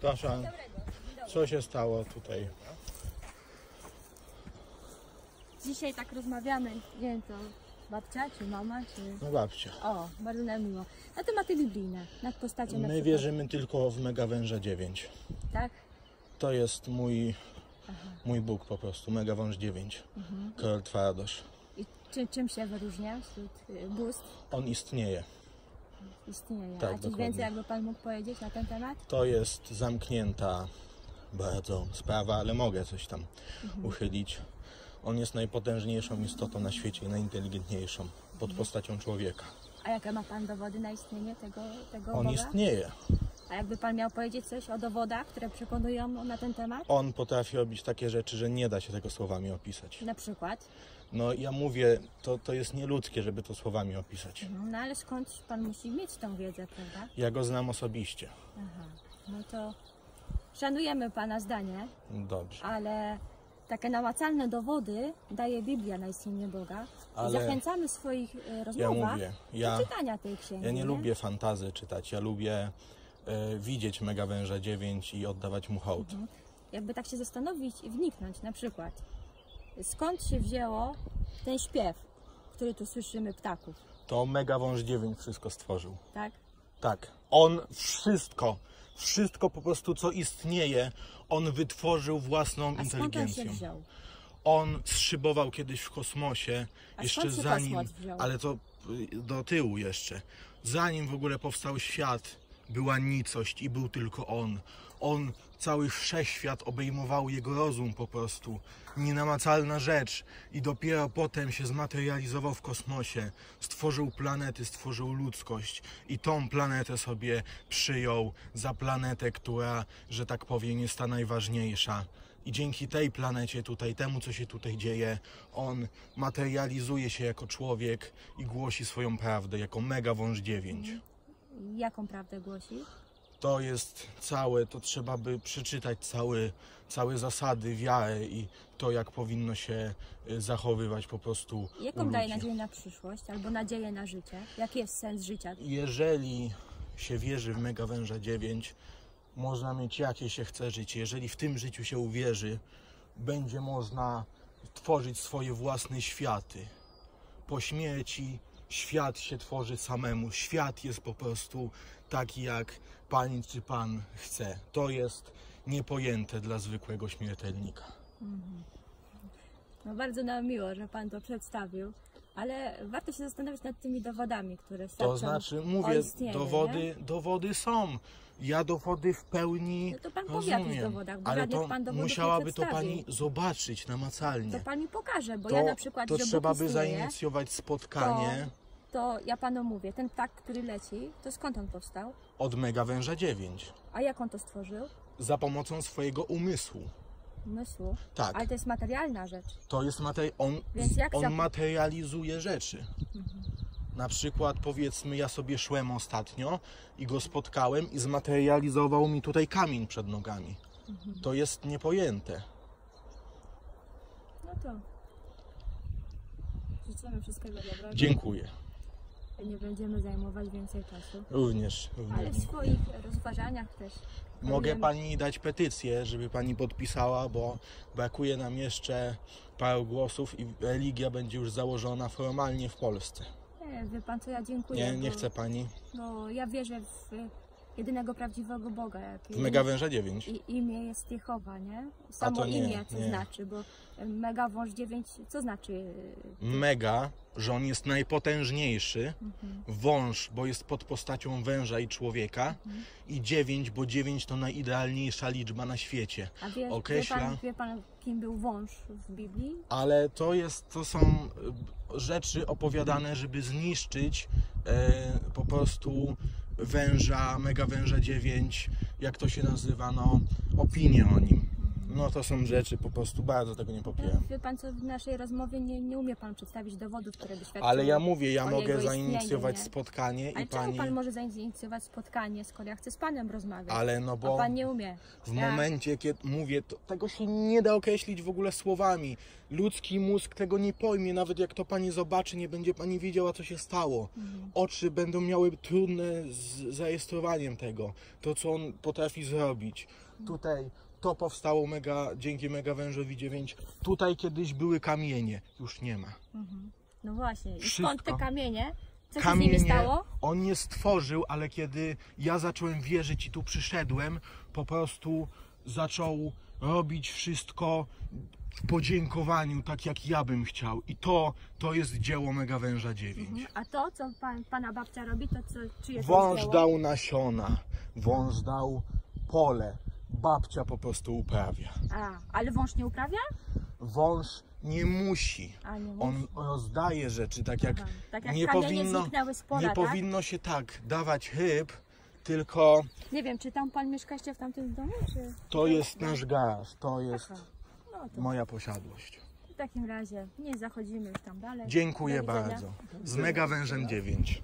Proszę, co się stało tutaj? Dzisiaj tak rozmawiamy, nie wiem to babcia czy mama, czy... No babcia. O, bardzo nam miło. Na tematy biblijne, nad postacią na My przykład, wierzymy tylko w Mega Węża 9. Tak? To jest mój, mój Bóg po prostu, Mega Wąż 9. Król Twardosz. I czy, czym się wyróżnia wśród y, bóstw? On istnieje. Istnieje. Tak, A coś więcej jakby Pan mógł powiedzieć na ten temat? To jest zamknięta bardzo sprawa, ale mogę coś tam uchylić. On jest najpotężniejszą istotą na świecie i najinteligentniejszą pod postacią człowieka. A jakie ma Pan dowody na istnienie tego, tego On Boga? istnieje. A jakby Pan miał powiedzieć coś o dowodach, które przekonują na ten temat? On potrafi robić takie rzeczy, że nie da się tego słowami opisać. Na przykład? No ja mówię, to, to jest nieludzkie, żeby to słowami opisać. No, no ale skąd Pan musi mieć tą wiedzę, prawda? Ja go znam osobiście. Aha. No to szanujemy Pana zdanie, Dobrze. ale takie namacalne dowody daje Biblia na istnienie Boga. Ale I zachęcamy w swoich e, Ja rozmowach mówię, do ja, czytania tej księgi. ja nie lubię fantazy czytać. Ja lubię widzieć Mega Węża 9 i oddawać mu hołd. Jakby tak się zastanowić i wniknąć, na przykład, skąd się wzięło ten śpiew, który tu słyszymy ptaków, To Mega Wąż 9 wszystko stworzył. tak? Tak. On wszystko, wszystko po prostu co istnieje, on wytworzył własną A skąd on się inteligencją. wziął? On zszybował kiedyś w kosmosie, A jeszcze zanim, ale to y, do tyłu jeszcze, zanim w ogóle powstał świat, była nicość i był tylko on. On, cały wszechświat obejmował jego rozum po prostu. Nienamacalna rzecz. I dopiero potem się zmaterializował w kosmosie. Stworzył planety, stworzył ludzkość. I tą planetę sobie przyjął za planetę, która, że tak powiem, jest ta najważniejsza. I dzięki tej planecie tutaj, temu co się tutaj dzieje, on materializuje się jako człowiek i głosi swoją prawdę, jako mega wąż 9. Jaką prawdę głosi? To jest całe, to trzeba by przeczytać cały, całe zasady wiary i to, jak powinno się y, zachowywać po prostu. Jaką daje nadzieję na przyszłość albo nadzieję na życie? Jaki jest sens życia? Jeżeli się wierzy w Mega Węża 9, można mieć jakie się chce życie. Jeżeli w tym życiu się uwierzy, będzie można tworzyć swoje własne światy. Po śmierci świat się tworzy samemu. Świat jest po prostu taki, jak pani czy pan chce. To jest niepojęte dla zwykłego śmiertelnika. No bardzo nam miło, że Pan to przedstawił, ale warto się zastanowić nad tymi dowodami, które świadczą To znaczy, mówię, dowody, nie? dowody są. Ja dowody w pełni No to pan powie rozumiem, dowodach, bo ale to pan musiałaby to pani zobaczyć namacalnie. To Pan mi pokaże, bo to, ja na przykład, to trzeba by zainicjować spotkanie to ja Panu mówię, ten ptak, który leci, to skąd on powstał? od Mega Węża 9 A jak on to stworzył? za pomocą swojego umysłu. Umysłu. Tak, Ale to jest materialna rzecz. to jest materi- on, Więc jak on materializuje rzeczy. Na przykład powiedzmy, ja sobie szłem ostatnio i go spotkałem i zmaterializował mi tutaj kamień przed nogami. To jest niepojęte. No to życzymy wszystkiego dobrego. Dziękuję. Nie będziemy zajmować więcej czasu. Również. również. Ale w swoich rozważaniach też. Mogę pani dać petycję, żeby pani podpisała, bo brakuje nam jeszcze paru głosów i religia będzie już założona formalnie w Polsce. Nie, wie pan co, ja dziękuję. Nie, nie bo, chce pani. Bo ja wierzę w jedynego prawdziwego Boga. Mega Węża 9. I imię jest Jehowa, nie? Samo nie, imię co nie. znaczy, bo Mega Wąż 9, co znaczy? Mega, że on jest najpotężniejszy. Mhm. Wąż, bo jest pod postacią węża i człowieka. Mhm. I 9, bo 9 to najidealniejsza liczba na świecie. A wie, wie, Określa- pan, wie pan, kim był wąż w Biblii? ale to jest, to są e, rzeczy opowiadane, żeby zniszczyć e, po prostu węża, mega węża 9, jak to się nazywa, no opinię o nim. No to są rzeczy, po prostu bardzo tego nie popieram. Wie pan co, w naszej rozmowie nie, nie umie pan przedstawić dowodów, które by świadczyły Ale ja mówię, ja mogę zainicjować nie? spotkanie Ale i czemu pani... pan może zainicjować spotkanie, skoro ja chcę z panem rozmawiać? Ale no A bo pan nie umie. w Ja- momencie, kiedy mówię, to tego się nie da określić w ogóle słowami. Ludzki mózg tego nie pojmie, nawet jak to pani zobaczy, nie będzie pani wiedziała, co się stało. Mhm. Oczy będą miały trudne z zarejestrowaniem tego, to co on potrafi zrobić. Tutaj to powstało mega, dzięki Mega Wężowi 9. Tutaj kiedyś były kamienie, już nie ma. No właśnie. I skąd Wszystko. te kamienie? Co się z nimi stało? on nie stworzył, ale kiedy ja zacząłem wierzyć i tu przyszedłem, po prostu zaczął robić wszystko w podziękowaniu, tak jak ja bym chciał. I to, to jest dzieło Mega Węża 9. Mhm. A to, co pan, pana babcia robi, to co, czyje to Wąż dzieło? dał nasiona, wąż dał pole, babcia po prostu uprawia. A, ale wąż nie uprawia? Wąż nie musi. A, nie On musi. rozdaje rzeczy, tak jak, Aha. Tak jak nie powinno, pola, nie tak? powinno się tak dawać ryb, tylko Nie wiem, czy tam pan mieszka jeszcze w tamtym domu, czy... to jest nasz garaż, to jest. No to moja posiadłość. w takim razie nie zachodzimy już tam dalej. Dziękuję bardzo. Z Mega Wężem 9.